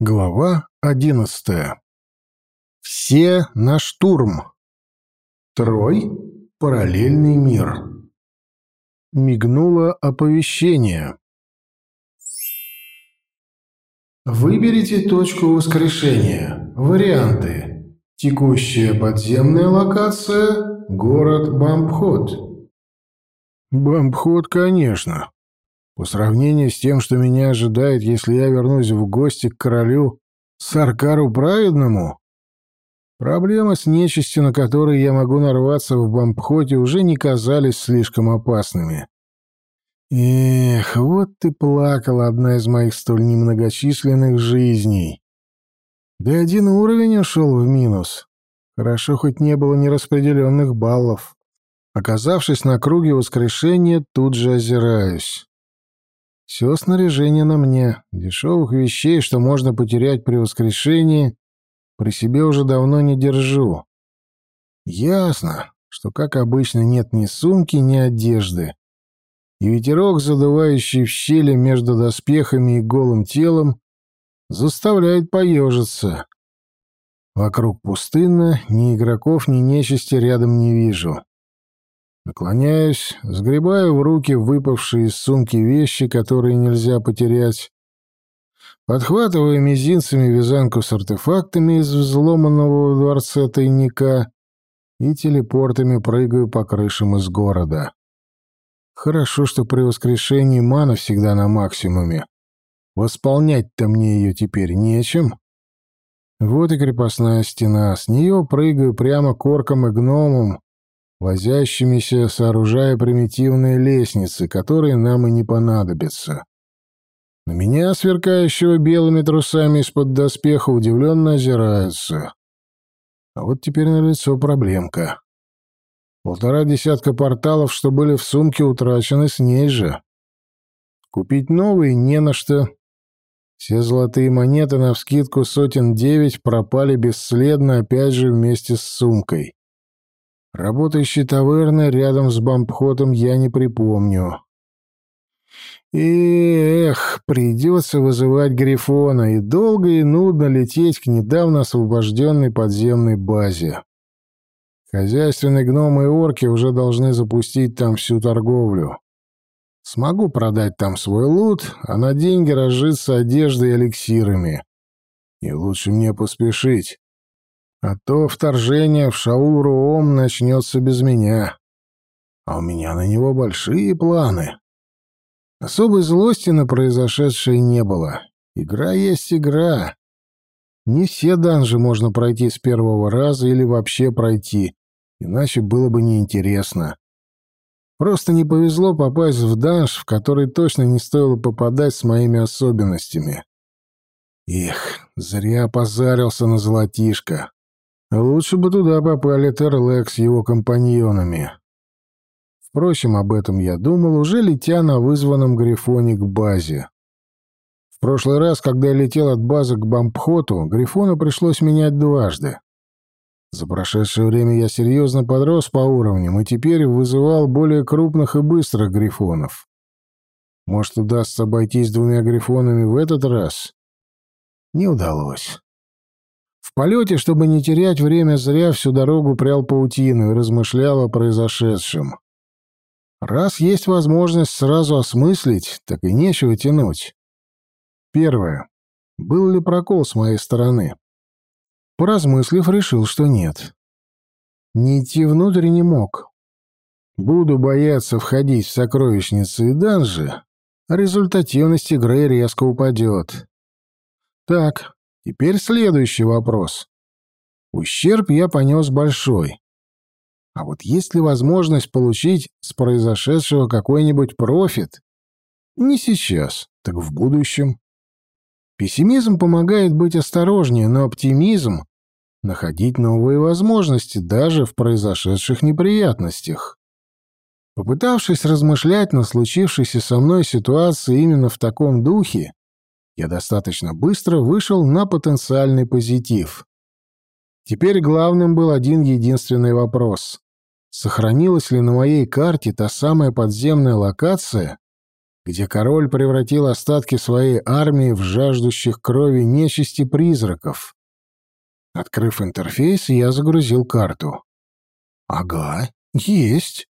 Глава одиннадцатая. Все на штурм. Трой. Параллельный мир. Мигнуло оповещение. Выберите точку воскрешения. Варианты. Текущая подземная локация. Город Бамбхот. Бамбхот, конечно. По сравнению с тем, что меня ожидает, если я вернусь в гости к королю Саркару Праведному, проблемы с нечистью, на которые я могу нарваться в Бампхоте, уже не казались слишком опасными. Эх, вот ты плакала одна из моих столь немногочисленных жизней. Да один уровень ушел в минус. Хорошо, хоть не было нераспределенных баллов. Оказавшись на круге воскрешения, тут же озираюсь. Все снаряжение на мне. Дешевых вещей, что можно потерять при воскрешении, при себе уже давно не держу. Ясно, что, как обычно, нет ни сумки, ни одежды. И ветерок, задувающий в щели между доспехами и голым телом, заставляет поежиться. Вокруг пустынно, ни игроков, ни нечисти рядом не вижу. Наклоняюсь, сгребаю в руки выпавшие из сумки вещи, которые нельзя потерять. Подхватываю мизинцами вязанку с артефактами из взломанного в дворце тайника и телепортами прыгаю по крышам из города. Хорошо, что при воскрешении мана всегда на максимуме. Восполнять-то мне ее теперь нечем. Вот и крепостная стена. С нее прыгаю прямо к оркам и гномам, возящимися, сооружая примитивные лестницы, которые нам и не понадобятся. На меня, сверкающего белыми трусами из-под доспеха, удивленно озираются. А вот теперь на лицо проблемка. Полтора десятка порталов, что были в сумке, утрачены с ней же. Купить новые не на что. Все золотые монеты на вскидку сотен девять пропали бесследно опять же вместе с сумкой. Работающей таверны рядом с бомбходом я не припомню. эх, придется вызывать Грифона и долго и нудно лететь к недавно освобожденной подземной базе. Хозяйственные гномы и орки уже должны запустить там всю торговлю. Смогу продать там свой лут, а на деньги разжиться одеждой и эликсирами. И лучше мне поспешить. А то вторжение в Шаул-Руом начнется без меня. А у меня на него большие планы. Особой злости на произошедшее не было. Игра есть игра. Не все данжи можно пройти с первого раза или вообще пройти, иначе было бы неинтересно. Просто не повезло попасть в данж, в который точно не стоило попадать с моими особенностями. Эх, зря позарился на золотишко. Лучше бы туда попали Терлек с его компаньонами. Впрочем, об этом я думал, уже летя на вызванном Грифоне к базе. В прошлый раз, когда я летел от базы к Бампхоту, Грифону пришлось менять дважды. За прошедшее время я серьезно подрос по уровням и теперь вызывал более крупных и быстрых Грифонов. Может, удастся обойтись двумя Грифонами в этот раз? Не удалось. В полете, чтобы не терять время зря, всю дорогу прял паутину и размышлял о произошедшем. Раз есть возможность сразу осмыслить, так и нечего тянуть. Первое. Был ли прокол с моей стороны? Поразмыслив, решил, что нет. Не идти внутрь не мог. Буду бояться входить в сокровищницы и данжи, а результативность игры резко упадет. Так, Теперь следующий вопрос. Ущерб я понес большой. А вот есть ли возможность получить с произошедшего какой-нибудь профит? Не сейчас, так в будущем. Пессимизм помогает быть осторожнее, но оптимизм — находить новые возможности даже в произошедших неприятностях. Попытавшись размышлять на случившейся со мной ситуации именно в таком духе, я достаточно быстро вышел на потенциальный позитив. Теперь главным был один единственный вопрос. Сохранилась ли на моей карте та самая подземная локация, где король превратил остатки своей армии в жаждущих крови нечисти призраков. Открыв интерфейс, я загрузил карту. Ага, есть.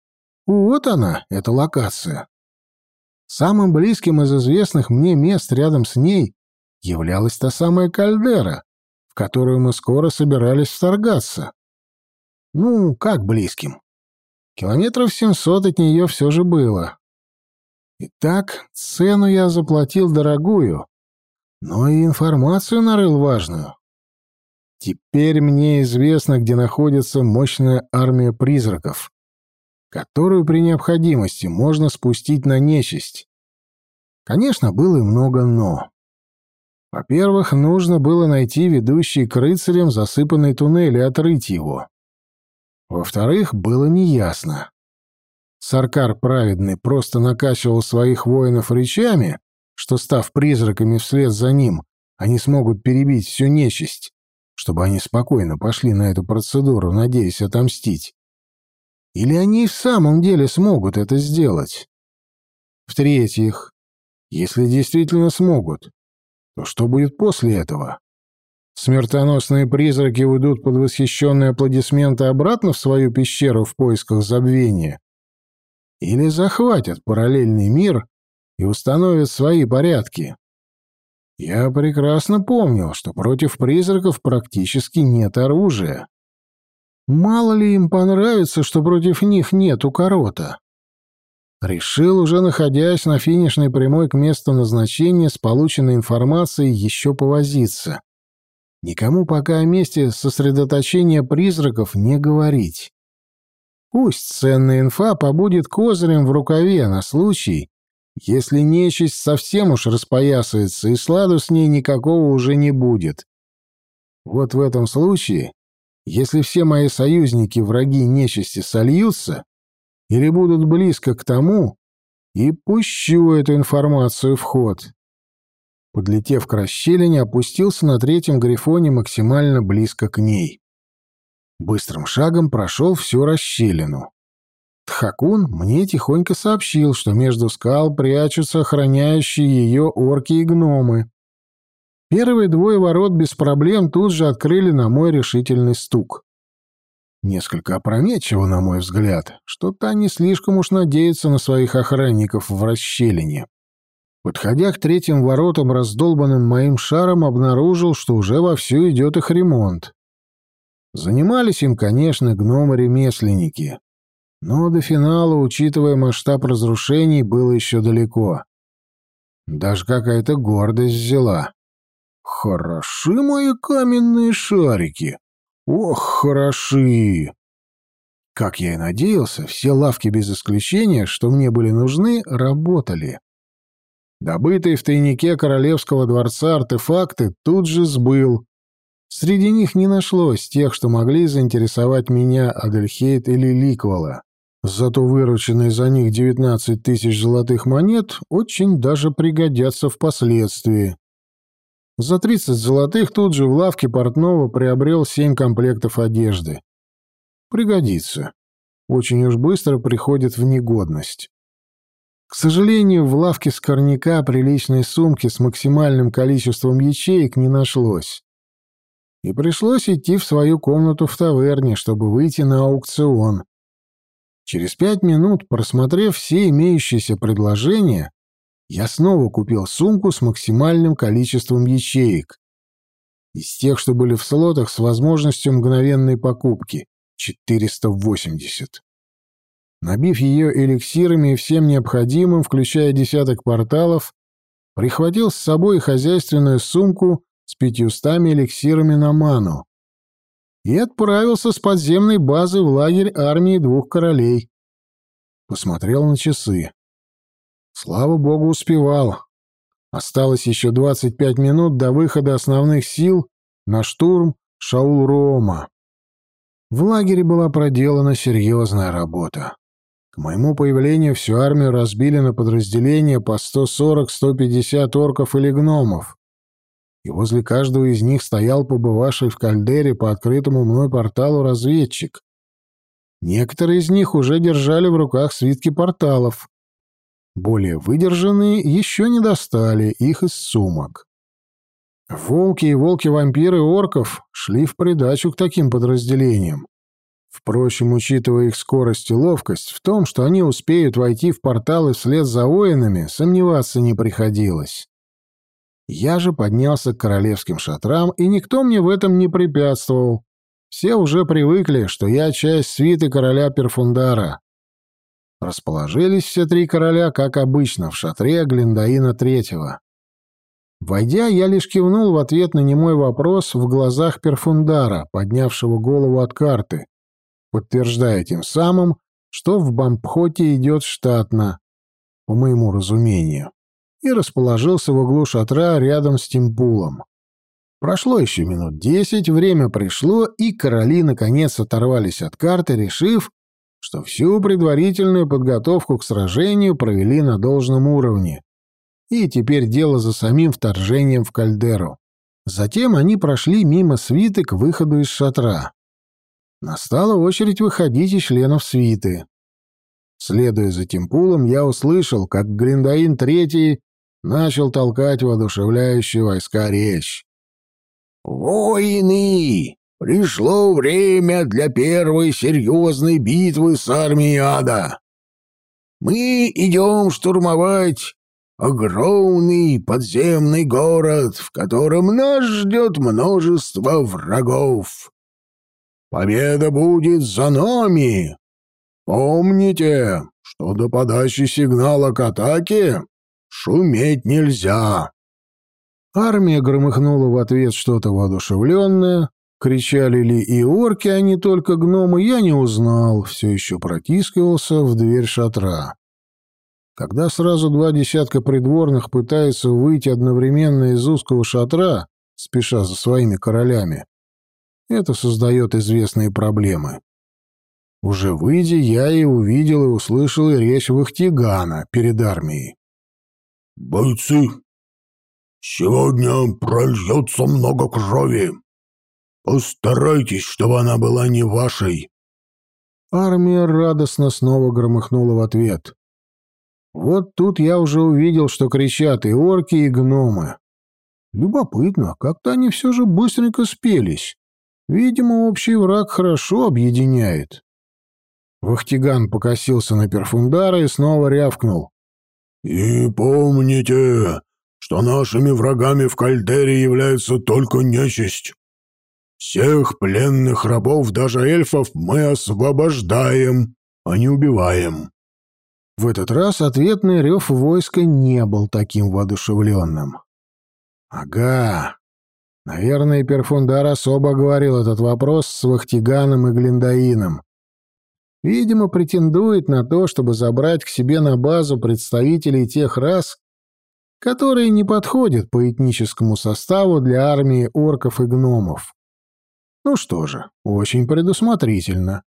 Вот она, эта локация. Самым близким из известных мне мест рядом с ней являлась та самая кальдера, в которую мы скоро собирались вторгаться. Ну, как близким? Километров семьсот от нее все же было. Итак, цену я заплатил дорогую, но и информацию нарыл важную. Теперь мне известно, где находится мощная армия призраков, которую при необходимости можно спустить на нечисть. Конечно, было и много «но». Во-первых, нужно было найти ведущий к рыцарям засыпанный туннель и отрыть его. Во-вторых, было неясно. Саркар Праведный просто накачивал своих воинов речами, что, став призраками вслед за ним, они смогут перебить всю нечисть, чтобы они спокойно пошли на эту процедуру, надеясь отомстить. Или они в самом деле смогут это сделать? В-третьих, если действительно смогут, то что будет после этого? Смертоносные призраки уйдут под восхищенные аплодисменты обратно в свою пещеру в поисках забвения? Или захватят параллельный мир и установят свои порядки? Я прекрасно помнил, что против призраков практически нет оружия. Мало ли им понравится, что против них нет укорота. Решил, уже находясь на финишной прямой к месту назначения, с полученной информацией еще повозиться. Никому пока о месте сосредоточения призраков не говорить. Пусть ценная инфа побудет козырем в рукаве на случай, если нечисть совсем уж распоясается, и сладу с ней никакого уже не будет. Вот в этом случае, если все мои союзники враги нечисти сольются, или будут близко к тому, и пущу эту информацию в ход. Подлетев к расщелине, опустился на третьем грифоне максимально близко к ней. Быстрым шагом прошел всю расщелину. Тхакун мне тихонько сообщил, что между скал прячутся охраняющие ее орки и гномы. Первые двое ворот без проблем тут же открыли на мой решительный стук. Несколько опрометчиво, на мой взгляд, что та не слишком уж надеется на своих охранников в расщелине. Подходя к третьим воротам, раздолбанным моим шаром, обнаружил, что уже вовсю идет их ремонт. Занимались им, конечно, гномы-ремесленники. Но до финала, учитывая масштаб разрушений, было еще далеко. Даже какая-то гордость взяла. «Хороши мои каменные шарики!» Ох, хороши! Как я и надеялся, все лавки без исключения, что мне были нужны, работали. Добытые в тайнике королевского дворца артефакты тут же сбыл. Среди них не нашлось тех, что могли заинтересовать меня, Адельхейт или Ликвала. Зато вырученные за них 19 тысяч золотых монет очень даже пригодятся впоследствии. За 30 золотых тут же в лавке портного приобрел 7 комплектов одежды. Пригодится. Очень уж быстро приходит в негодность. К сожалению, в лавке скорняка приличной сумки с максимальным количеством ячеек не нашлось. И пришлось идти в свою комнату в таверне, чтобы выйти на аукцион. Через пять минут, просмотрев все имеющиеся предложения, я снова купил сумку с максимальным количеством ячеек. Из тех, что были в слотах с возможностью мгновенной покупки — 480. Набив ее эликсирами и всем необходимым, включая десяток порталов, прихватил с собой хозяйственную сумку с пятьюстами эликсирами на ману и отправился с подземной базы в лагерь армии двух королей. Посмотрел на часы. Слава богу, успевал. Осталось еще 25 минут до выхода основных сил на штурм Шаул-Рома. В лагере была проделана серьезная работа. К моему появлению всю армию разбили на подразделения по 140-150 орков или гномов. И возле каждого из них стоял побывавший в кальдере по открытому мной порталу разведчик. Некоторые из них уже держали в руках свитки порталов, Более выдержанные еще не достали их из сумок. Волки и волки-вампиры орков шли в придачу к таким подразделениям. Впрочем, учитывая их скорость и ловкость, в том, что они успеют войти в порталы вслед за воинами, сомневаться не приходилось. Я же поднялся к королевским шатрам, и никто мне в этом не препятствовал. Все уже привыкли, что я часть свиты короля Перфундара. Расположились все три короля, как обычно, в шатре Глиндаина Третьего. Войдя, я лишь кивнул в ответ на немой вопрос в глазах Перфундара, поднявшего голову от карты, подтверждая тем самым, что в Бампхоте идет штатно, по моему разумению, и расположился в углу шатра рядом с Тимпулом. Прошло еще минут десять, время пришло, и короли наконец оторвались от карты, решив, что всю предварительную подготовку к сражению провели на должном уровне. И теперь дело за самим вторжением в кальдеру. Затем они прошли мимо свиты к выходу из шатра. Настала очередь выходить и членов свиты. Следуя за Тимпулом, я услышал, как Гриндаин Третий начал толкать воодушевляющие войска речь. «Воины! Пришло время для первой серьезной битвы с армией ада. Мы идем штурмовать огромный подземный город, в котором нас ждет множество врагов. Победа будет за нами. Помните, что до подачи сигнала к атаке шуметь нельзя. Армия громыхнула в ответ что-то воодушевленное. Кричали ли и орки, а не только гномы, я не узнал, все еще протискивался в дверь шатра. Когда сразу два десятка придворных пытаются выйти одновременно из узкого шатра, спеша за своими королями, это создает известные проблемы. Уже выйдя, я и увидел и услышал речь Вахтигана перед армией. «Бойцы, сегодня прольется много крови. Постарайтесь, чтобы она была не вашей». Армия радостно снова громыхнула в ответ. Вот тут я уже увидел, что кричат и орки, и гномы. Любопытно, как-то они все же быстренько спелись. Видимо, общий враг хорошо объединяет. Вахтиган покосился на Перфундара и снова рявкнул. «И помните, что нашими врагами в кальдере является только нечисть. Всех пленных рабов, даже эльфов, мы освобождаем, а не убиваем». В этот раз ответный рев войска не был таким воодушевленным. «Ага, Наверное, Перфундар особо говорил этот вопрос с Вахтиганом и Глиндаином. Видимо, претендует на то, чтобы забрать к себе на базу представителей тех рас, которые не подходят по этническому составу для армии орков и гномов. Ну что же, очень предусмотрительно.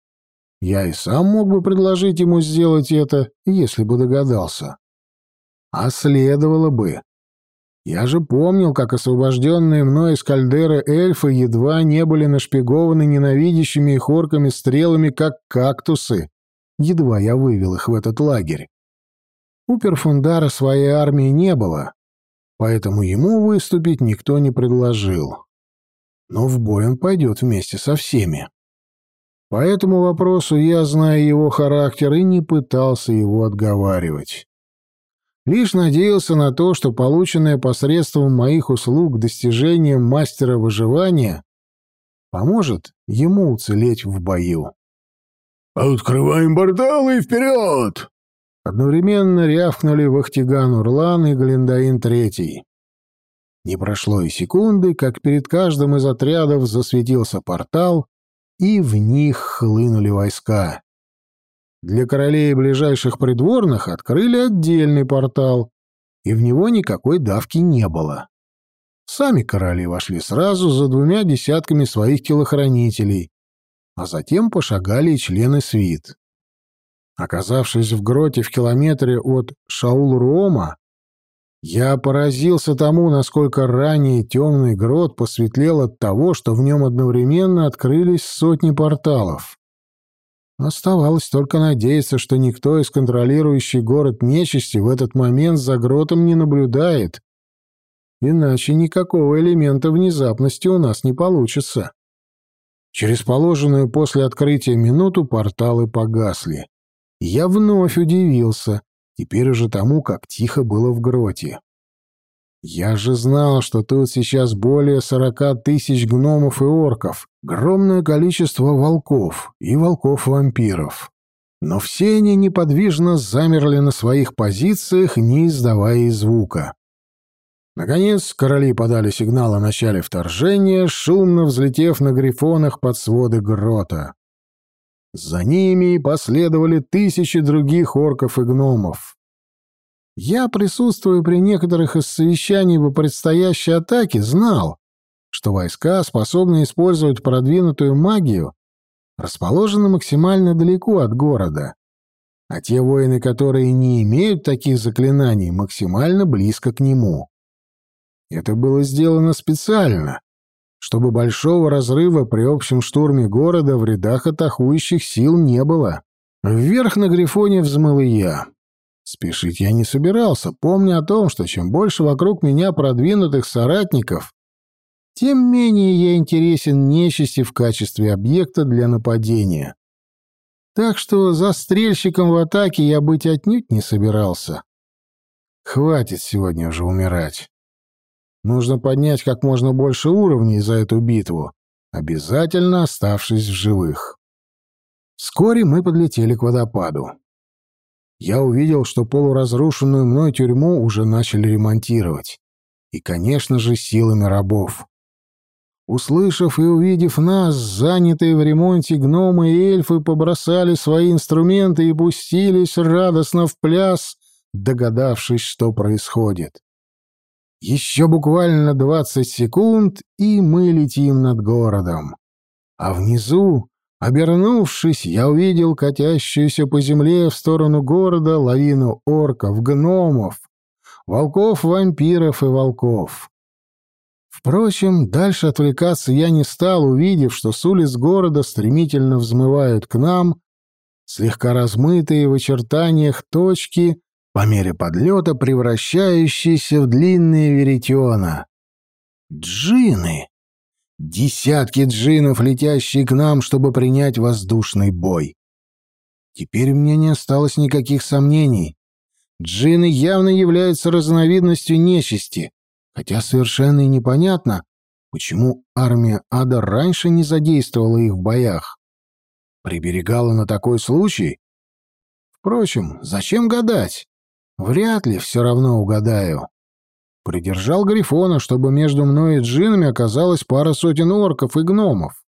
Я и сам мог бы предложить ему сделать это, если бы догадался. А следовало бы. Я же помнил, как освобожденные мной из кальдеры эльфы едва не были нашпигованы ненавидящими их орками стрелами, как кактусы. Едва я вывел их в этот лагерь. У Перфундара своей армии не было, поэтому ему выступить никто не предложил. Но в бой он пойдет вместе со всеми. По этому вопросу я, зная его характер, и не пытался его отговаривать. Лишь надеялся на то, что полученное посредством моих услуг достижение мастера выживания поможет ему уцелеть в бою. «Открываем порталы и вперед!» Одновременно рявкнули Вахтиган Урлан и Галендаин Третий. Не прошло и секунды, как перед каждым из отрядов засветился портал, и в них хлынули войска. Для королей и ближайших придворных открыли отдельный портал, и в него никакой давки не было. Сами короли вошли сразу за двумя десятками своих телохранителей, а затем пошагали и члены свит. Оказавшись в гроте в километре от Шаул-Руома, я поразился тому, насколько ранее темный грот посветлел от того, что в нем одновременно открылись сотни порталов. Оставалось только надеяться, что никто из контролирующих город нечисти в этот момент за гротом не наблюдает. Иначе никакого элемента внезапности у нас не получится. Через положенную после открытия минуту порталы погасли. Я вновь удивился, теперь уже тому, как тихо было в гроте. Я же знал, что тут сейчас более сорока тысяч гномов и орков, огромное количество волков и волков-вампиров. Но все они неподвижно замерли на своих позициях, не издавая звука. Наконец, короли подали сигнал о начале вторжения, шумно взлетев на грифонах под своды грота. За ними последовали тысячи других орков и гномов. Я, присутствуя при некоторых из совещаний по предстоящей атаке, знал, что войска, способные использовать продвинутую магию, расположены максимально далеко от города, а те воины, которые не имеют таких заклинаний, максимально близко к нему. Это было сделано специально, чтобы большого разрыва при общем штурме города в рядах атакующих сил не было. Вверх на Грифоне взмыл и я. Спешить я не собирался, помня о том, что чем больше вокруг меня продвинутых соратников, тем менее я интересен нечисти в качестве объекта для нападения. Так что застрельщиком в атаке я быть отнюдь не собирался. Хватит сегодня уже умирать. Нужно поднять как можно больше уровней за эту битву, обязательно оставшись в живых. Вскоре мы подлетели к водопаду. Я увидел, что полуразрушенную мной тюрьму уже начали ремонтировать. И, конечно же, силами рабов. Услышав и увидев нас, занятые в ремонте гномы и эльфы побросали свои инструменты и пустились радостно в пляс, догадавшись, что происходит. Еще буквально двадцать секунд, и мы летим над городом. А внизу, обернувшись, я увидел катящуюся по земле в сторону города лавину орков, гномов, волков, вампиров и волков. Впрочем, дальше отвлекаться я не стал, увидев, что с улиц города стремительно взмывают к нам слегка размытые в очертаниях точки по мере подлета превращающиеся в длинные веретена. Джины! Десятки джинов, летящие к нам, чтобы принять воздушный бой. Теперь мне не осталось никаких сомнений. Джины явно являются разновидностью нечисти, хотя совершенно и непонятно, почему армия Ада раньше не задействовала их в боях. Приберегала на такой случай? Впрочем, зачем гадать? Вряд ли все равно угадаю. Придержал Грифона, чтобы между мной и джинами оказалась пара сотен орков и гномов.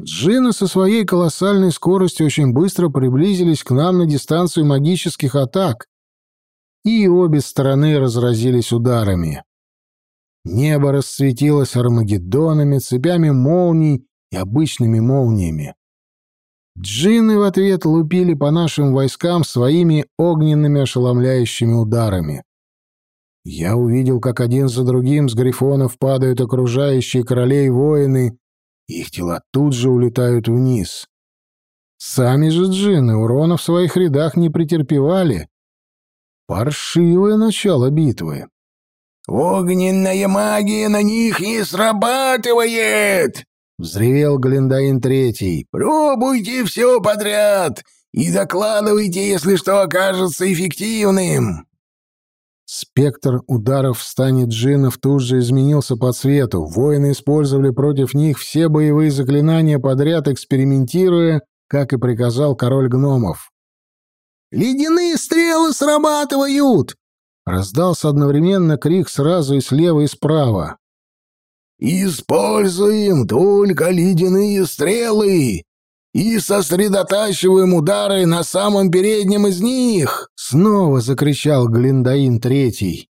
Джины со своей колоссальной скоростью очень быстро приблизились к нам на дистанцию магических атак, и обе стороны разразились ударами. Небо расцветилось армагеддонами, цепями молний и обычными молниями. Джинны в ответ лупили по нашим войскам своими огненными ошеломляющими ударами. Я увидел, как один за другим с грифонов падают окружающие королей воины, их тела тут же улетают вниз. Сами же джинны урона в своих рядах не претерпевали. Паршивое начало битвы. «Огненная магия на них не срабатывает!» — взревел Глиндаин Третий. «Пробуйте все подряд и докладывайте, если что окажется эффективным!» Спектр ударов в стане джиннов тут же изменился по цвету. Воины использовали против них все боевые заклинания подряд, экспериментируя, как и приказал король гномов. «Ледяные стрелы срабатывают!» Раздался одновременно крик сразу и слева, и справа. «Используем только ледяные стрелы и сосредотачиваем удары на самом переднем из них!» Снова закричал Глиндаин Третий.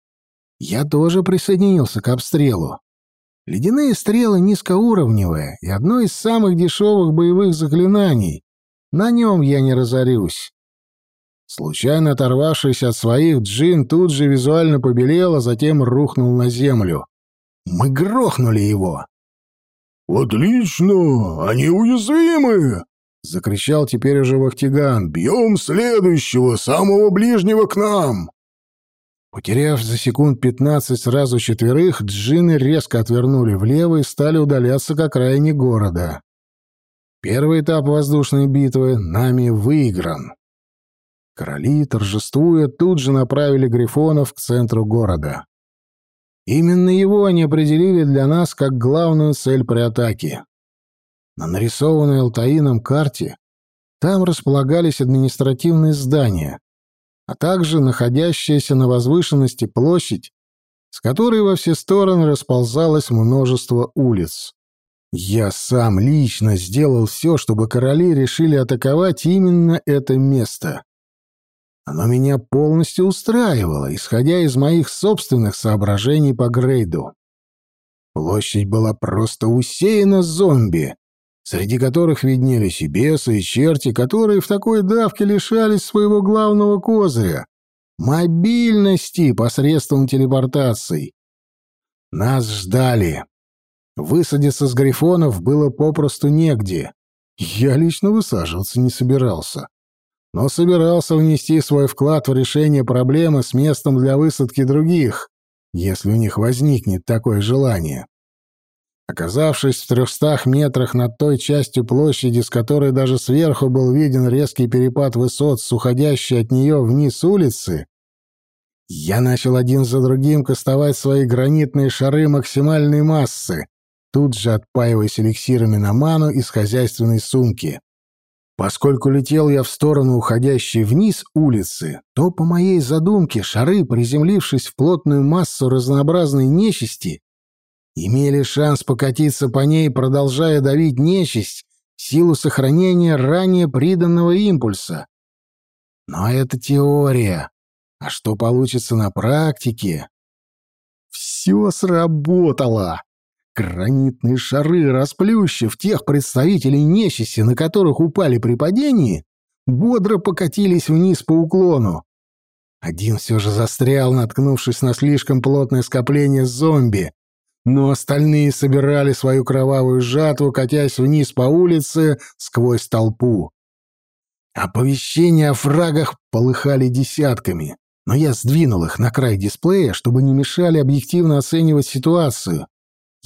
Я тоже присоединился к обстрелу. Ледяные стрелы низкоуровневые и одно из самых дешевых боевых заклинаний. На нем я не разорюсь. Случайно оторвавшись от своих, Джин тут же визуально побелел, а затем рухнул на землю. Мы грохнули его. «Отлично! Они уязвимы!» Закричал теперь уже Вахтиган. «Бьем следующего, самого ближнего к нам!» Потеряв за секунд пятнадцать сразу четверых, джины резко отвернули влево и стали удаляться к окраине города. Первый этап воздушной битвы нами выигран. Короли, торжествуя, тут же направили грифонов к центру города. Именно его они определили для нас как главную цель при атаке. На нарисованной Алтаином карте там располагались административные здания, а также находящаяся на возвышенности площадь, с которой во все стороны расползалось множество улиц. Я сам лично сделал все, чтобы короли решили атаковать именно это место. Оно меня полностью устраивало, исходя из моих собственных соображений по Грейду. Площадь была просто усеяна зомби, среди которых виднелись и бесы, и черти, которые в такой давке лишались своего главного козыря — мобильности посредством телепортаций. Нас ждали. Высадиться с грифонов было попросту негде. Я лично высаживаться не собирался. Но собирался внести свой вклад в решение проблемы с местом для высадки других, если у них возникнет такое желание. Оказавшись в трехстах метрах над той частью площади, с которой даже сверху был виден резкий перепад высот с уходящей от нее вниз улицы, я начал один за другим кастовать свои гранитные шары максимальной массы, тут же отпаиваясь эликсирами на ману из хозяйственной сумки. Поскольку летел я в сторону уходящей вниз улицы, то, по моей задумке, шары, приземлившись в плотную массу разнообразной нечисти, имели шанс покатиться по ней, продолжая давить нечисть в силу сохранения ранее приданного импульса. Но это теория. А что получится на практике? Все сработало. Гранитные шары, расплющив тех представителей нечисти, на которых упали при падении, бодро покатились вниз по уклону. Один все же застрял, наткнувшись на слишком плотное скопление зомби, но остальные собирали свою кровавую жатву, катясь вниз по улице сквозь толпу. Оповещения о фрагах полыхали десятками, но я сдвинул их на край дисплея, чтобы не мешали объективно оценивать ситуацию.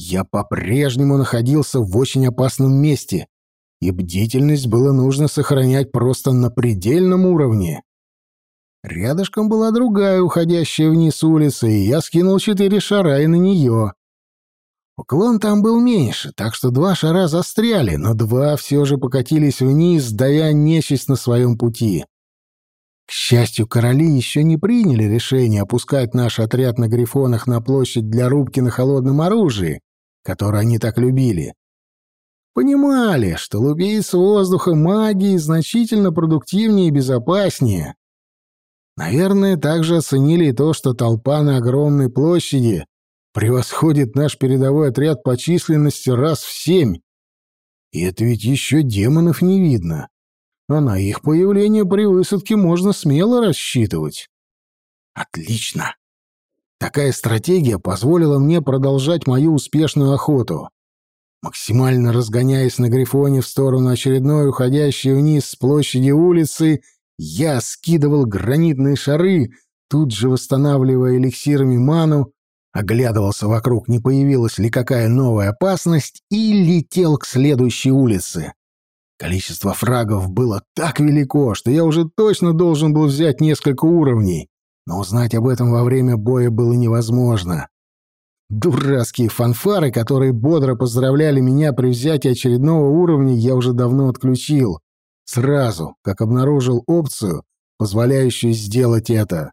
Я по-прежнему находился в очень опасном месте, и бдительность было нужно сохранять просто на предельном уровне. Рядышком была другая уходящая вниз улица, и я скинул четыре шара и на нее. Уклон там был меньше, так что два шара застряли, но два все же покатились вниз, давя нечисть на своем пути. К счастью, короли еще не приняли решение опускать наш отряд на грифонах на площадь для рубки на холодном оружии, которое они так любили. Понимали, что лупить с воздуха магии значительно продуктивнее и безопаснее. Наверное, также оценили и то, что толпа на огромной площади превосходит наш передовой отряд по численности раз в семь. И это ведь еще демонов не видно. А на их появление при высадке можно смело рассчитывать. Отлично. Такая стратегия позволила мне продолжать мою успешную охоту. Максимально разгоняясь на Грифоне в сторону очередной уходящей вниз с площади улицы, я скидывал гранитные шары, тут же восстанавливая эликсирами ману, оглядывался вокруг, не появилась ли какая новая опасность, и летел к следующей улице. Количество фрагов было так велико, что я уже точно должен был взять несколько уровней, но узнать об этом во время боя было невозможно. Дурацкие фанфары, которые бодро поздравляли меня при взятии очередного уровня, я уже давно отключил. Сразу, как обнаружил опцию, позволяющую сделать это.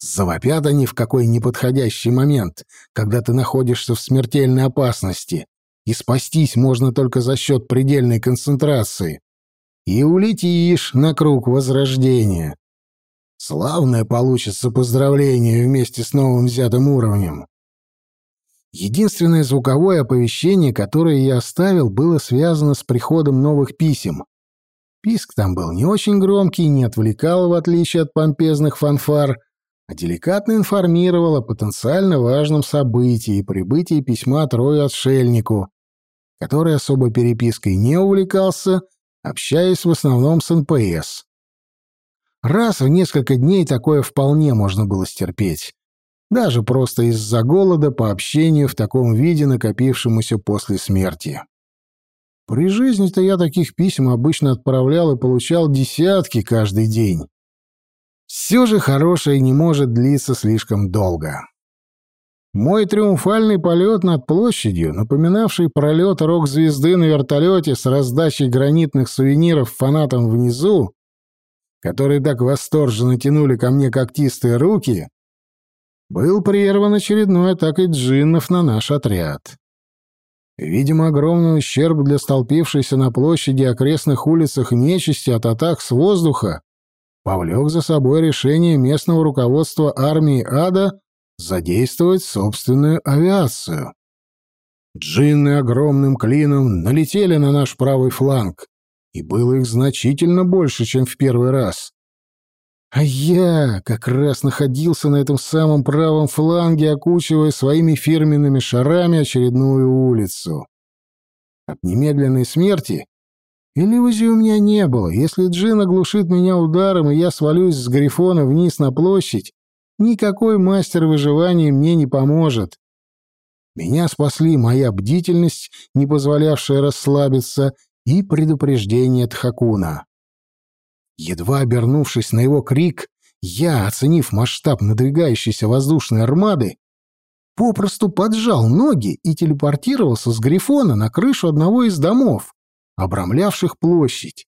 Завопят они в какой неподходящий момент, когда ты находишься в смертельной опасности, и спастись можно только за счет предельной концентрации. И улетишь на круг возрождения. Славное получится поздравление вместе с новым взятым уровнем. Единственное звуковое оповещение, которое я оставил, было связано с приходом новых писем. Писк там был не очень громкий, не отвлекал, в отличие от помпезных фанфар, а деликатно информировал о потенциально важном событии и прибытии письма Трою-отшельнику, который особо перепиской не увлекался, общаясь в основном с НПС. Раз в несколько дней такое вполне можно было стерпеть. Даже просто из-за голода по общению в таком виде, накопившемуся после смерти. При жизни-то я таких писем обычно отправлял и получал десятки каждый день. Все же хорошее не может длиться слишком долго. Мой триумфальный полет над площадью, напоминавший пролет рок-звезды на вертолете с раздачей гранитных сувениров фанатам внизу, которые так восторженно тянули ко мне когтистые руки, был прерван очередной атакой джиннов на наш отряд. Видимо, огромный ущерб для столпившейся на площади и окрестных улицах нечисти от атак с воздуха повлек за собой решение местного руководства армии ада задействовать собственную авиацию. Джинны огромным клином налетели на наш правый фланг, и было их значительно больше, чем в первый раз. А я как раз находился на этом самом правом фланге, окучивая своими фирменными шарами очередную улицу. От немедленной смерти иллюзий у меня не было. Если Джин оглушит меня ударом, и я свалюсь с Грифона вниз на площадь, никакой мастер выживания мне не поможет. Меня спасли моя бдительность, не позволявшая расслабиться, и предупреждение Тхакуна. Едва обернувшись на его крик, я, оценив масштаб надвигающейся воздушной армады, попросту поджал ноги и телепортировался с Грифона на крышу одного из домов, обрамлявших площадь.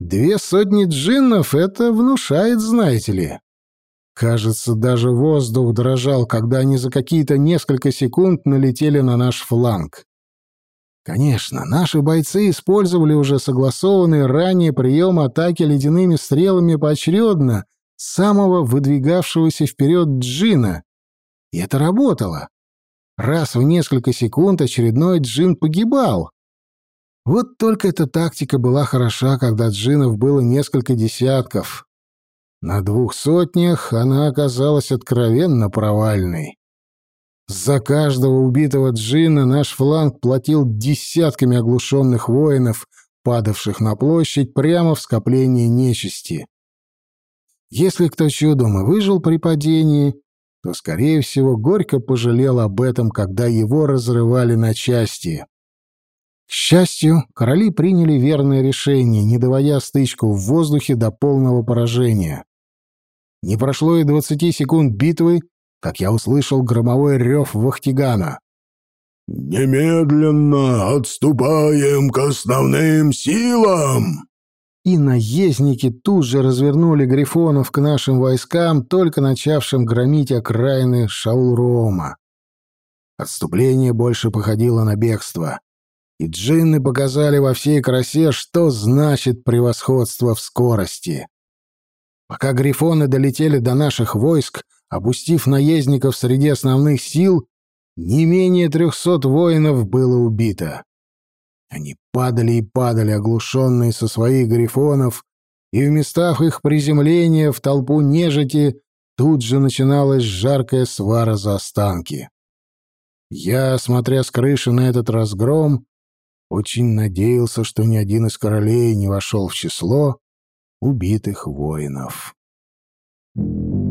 Две сотни джиннов — это внушает, знаете ли. Кажется, даже воздух дрожал, когда они за какие-то несколько секунд налетели на наш фланг. Конечно, наши бойцы использовали уже согласованный ранее прием атаки ледяными стрелами поочередно самого выдвигавшегося вперед джина. И это работало. Раз в несколько секунд очередной джин погибал. Вот только эта тактика была хороша, когда джинов было несколько десятков. На двух сотнях она оказалась откровенно провальной. За каждого убитого джина наш фланг платил десятками оглушенных воинов, падавших на площадь прямо в скоплении нечисти. Если кто чудом и выжил при падении, то, скорее всего, горько пожалел об этом, когда его разрывали на части. К счастью, короли приняли верное решение, не доводя стычку в воздухе до полного поражения. Не прошло и двадцати секунд битвы, как я услышал громовой рев Вахтигана. «Немедленно отступаем к основным силам!» И наездники тут же развернули грифонов к нашим войскам, только начавшим громить окраины Шаулрома. Отступление больше походило на бегство. И джинны показали во всей красе, что значит превосходство в скорости. Пока грифоны долетели до наших войск, Опустив наездников среди основных сил, не менее трехсот воинов было убито. Они падали и падали, оглушенные со своих грифонов, и в местах их приземления в толпу нежити тут же начиналась жаркая свара за останки. Я, смотря с крыши на этот разгром, очень надеялся, что ни один из королей не вошел в число убитых воинов. Thank you.